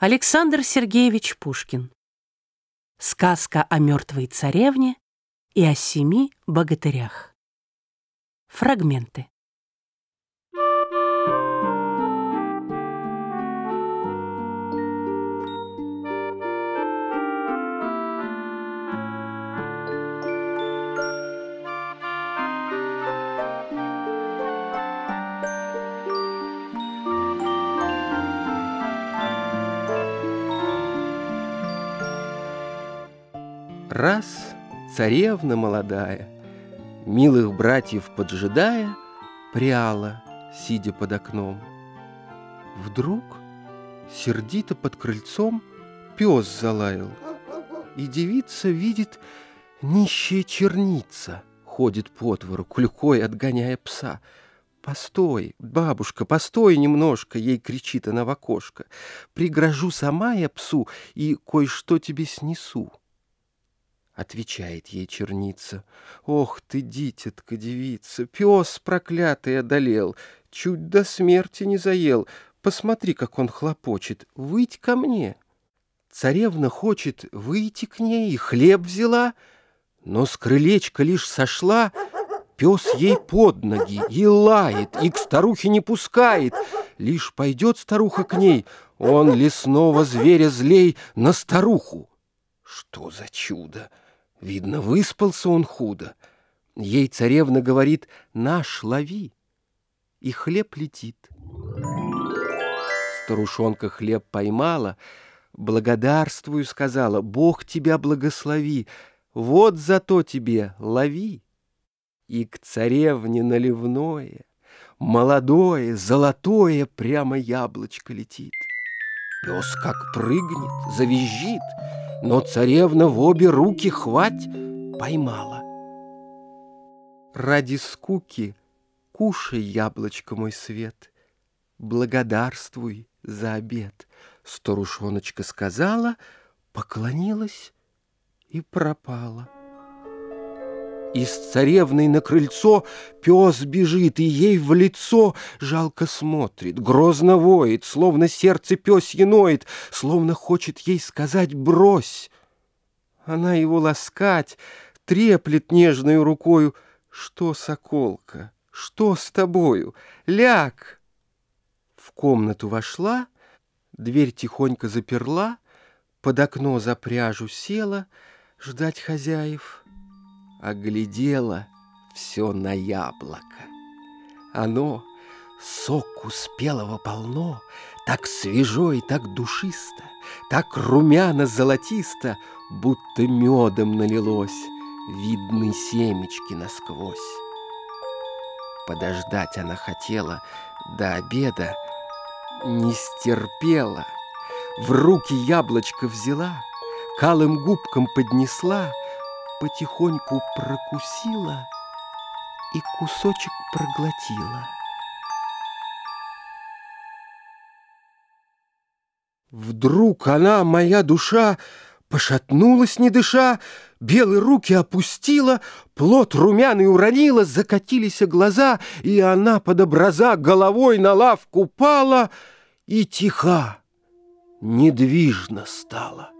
Александр Сергеевич Пушкин. Сказка о мертвой царевне и о семи богатырях. Фрагменты. Раз царевна молодая, Милых братьев поджидая, Пряла, сидя под окном. Вдруг сердито под крыльцом Пес залаял, И девица видит Нищая черница Ходит по двору, клюкой отгоняя пса. «Постой, бабушка, постой немножко!» Ей кричит она в окошко. «Пригрожу сама я псу И кое-что тебе снесу». Отвечает ей черница. Ох ты, дитятка, девица, Пес проклятый одолел, Чуть до смерти не заел. Посмотри, как он хлопочет. Выйдь ко мне. Царевна хочет выйти к ней, и хлеб взяла, Но с крылечка лишь сошла, Пес ей под ноги и лает, И к старухе не пускает. Лишь пойдет старуха к ней, Он лесного зверя злей на старуху. Что за чудо! Видно, выспался он худо. Ей царевна говорит «Наш лови!» И хлеб летит. Старушонка хлеб поймала, Благодарствую, сказала, Бог тебя благослови, Вот зато тебе лови. И к царевне наливное, Молодое, золотое Прямо яблочко летит. Пес как прыгнет, завизжит — но царевна в обе руки хвать поймала. Ради скуки кушай, яблочко мой свет, Благодарствуй за обед. Старушоночка сказала, поклонилась и пропала. Из царевной на крыльцо пес бежит, и ей в лицо жалко смотрит, грозно воет, словно сердце пес ноет, словно хочет ей сказать «брось». Она его ласкать, треплет нежной рукою. «Что, соколка, что с тобою? Ляг!» В комнату вошла, дверь тихонько заперла, под окно за пряжу села ждать хозяев — оглядела все на яблоко. Оно, соку спелого полно, так свежо и так душисто, так румяно-золотисто, будто медом налилось, видны семечки насквозь. Подождать она хотела до обеда, не стерпела, в руки яблочко взяла, калым губкам поднесла — потихоньку прокусила и кусочек проглотила. Вдруг она, моя душа, пошатнулась, не дыша, белые руки опустила, плод румяный уронила, закатились глаза, и она под образа головой на лавку пала и тиха, недвижно стала.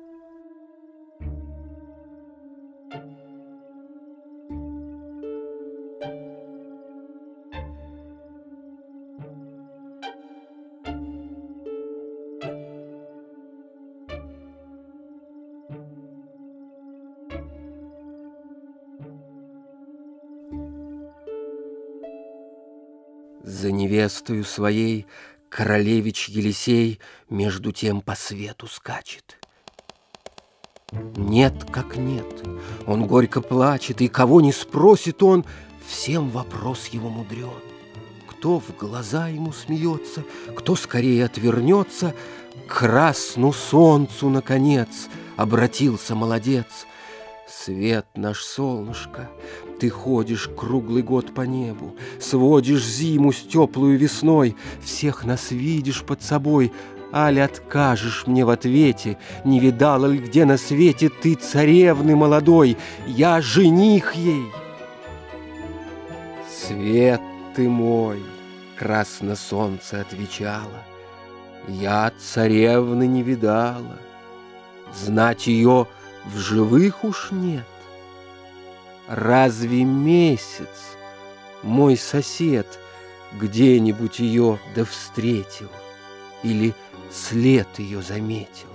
За невестою своей королевич Елисей между тем по свету скачет. Нет, как нет, он горько плачет, и кого не спросит он, всем вопрос его мудрен. Кто в глаза ему смеется, кто скорее отвернется, к красну солнцу, наконец, обратился молодец. Свет наш солнышко, ты ходишь круглый год по небу, Сводишь зиму с теплую весной, Всех нас видишь под собой, Аль откажешь мне в ответе, Не видала ли где на свете Ты царевны молодой, Я жених ей? Свет ты мой, красно солнце отвечало, Я царевны не видала, Знать ее в живых уж нет. Разве месяц мой сосед Где-нибудь ее да встретил Или след ее заметил?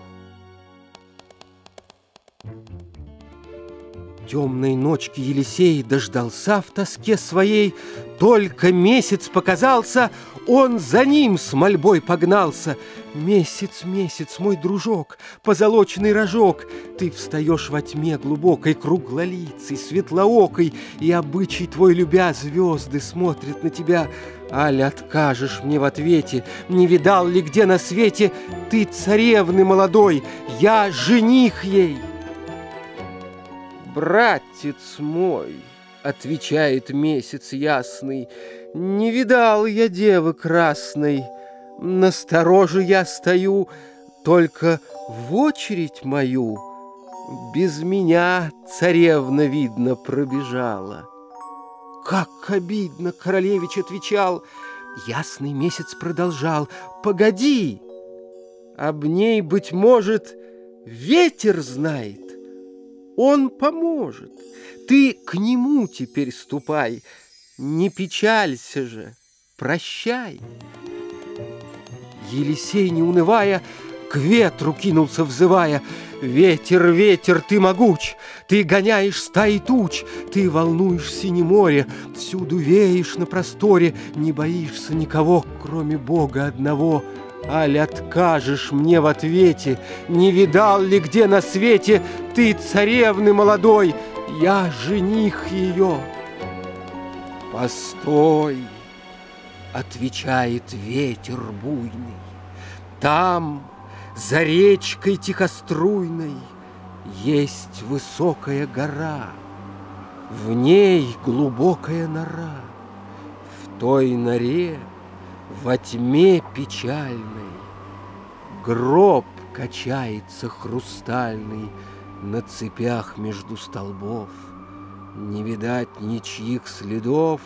Темной ночки Елисей дождался в тоске своей, Только месяц показался, он за ним с мольбой погнался. Месяц, месяц, мой дружок, позолоченный рожок, Ты встаешь во тьме глубокой, круглолицей, светлоокой, И обычай твой любя звезды смотрят на тебя. Аль откажешь мне в ответе, не видал ли где на свете Ты царевны молодой, я жених ей. «Братец мой», — отвечает месяц ясный, «Не видал я девы красной, Настороже я стою, Только в очередь мою Без меня царевна, видно, пробежала». Как обидно, королевич отвечал, Ясный месяц продолжал, «Погоди!» Об ней, быть может, ветер знает, он поможет. Ты к нему теперь ступай. Не печалься же, прощай. Елисей, не унывая, к ветру кинулся, взывая. Ветер, ветер, ты могуч, ты гоняешь стаи туч, ты волнуешь синее море, всюду веешь на просторе, не боишься никого, кроме Бога одного — Аль откажешь мне в ответе, Не видал ли где на свете Ты царевны молодой, Я жених ее. Постой, Отвечает ветер буйный, Там, за речкой тихоструйной, Есть высокая гора, В ней глубокая нора, В той норе во тьме печальной Гроб качается хрустальный На цепях между столбов. Не видать ничьих следов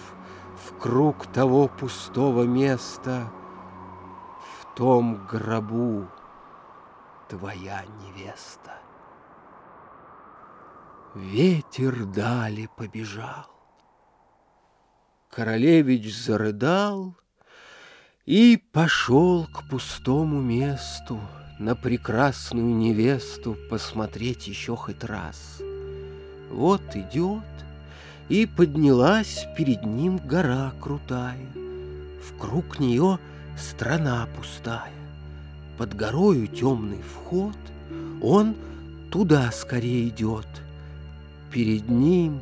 В круг того пустого места, В том гробу твоя невеста. Ветер дали побежал. Королевич зарыдал — и пошел к пустому месту На прекрасную невесту Посмотреть еще хоть раз. Вот идет, и поднялась Перед ним гора крутая, В круг нее страна пустая. Под горою темный вход, Он туда скорее идет. Перед ним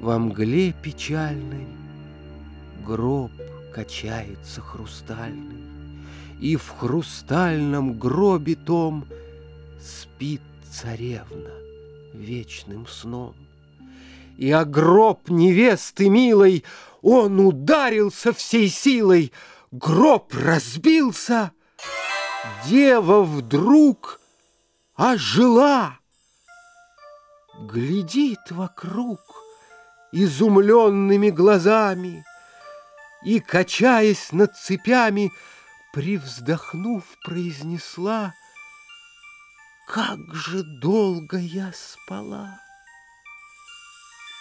во мгле печальной Гроб качается хрустальный, И в хрустальном гробе том Спит царевна вечным сном. И о гроб невесты милой Он ударился всей силой, Гроб разбился, Дева вдруг ожила. Глядит вокруг изумленными глазами, и, качаясь над цепями, привздохнув, произнесла «Как же долго я спала!»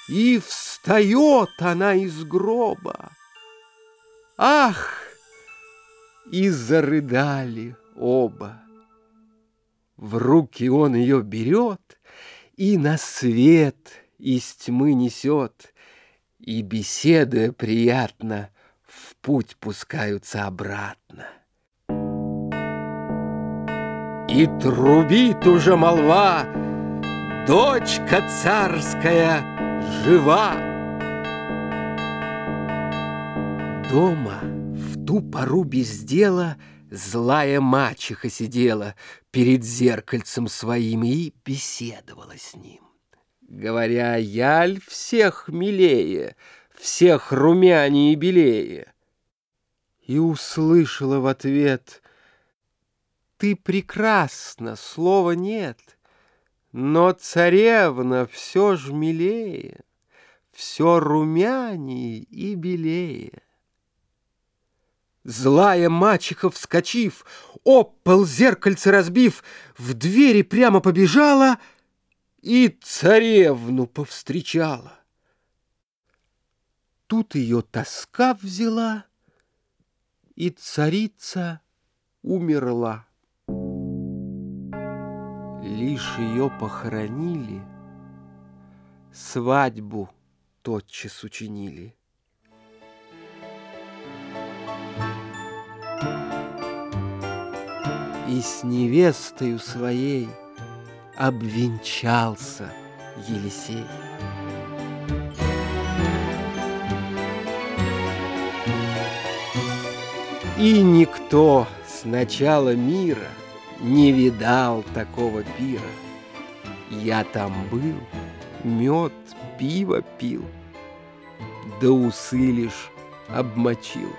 И встает она из гроба. Ах! И зарыдали оба. В руки он ее берет и на свет из тьмы несет, и, беседуя приятно, в путь пускаются обратно. И трубит уже молва, дочка царская жива. Дома в ту пору без дела Злая мачеха сидела Перед зеркальцем своим И беседовала с ним. Говоря, яль всех милее, всех румянее и белее. И услышала в ответ, ты прекрасна, слова нет, но царевна все ж милее, все румянее и белее. Злая мачеха, вскочив, об пол зеркальце разбив, В двери прямо побежала И царевну повстречала. Тут ее тоска взяла, И царица умерла. Лишь ее похоронили, Свадьбу тотчас учинили. И с невестою своей обвенчался Елисей. И никто с начала мира Не видал такого пира. Я там был, мед, пиво пил, Да усы лишь обмочил.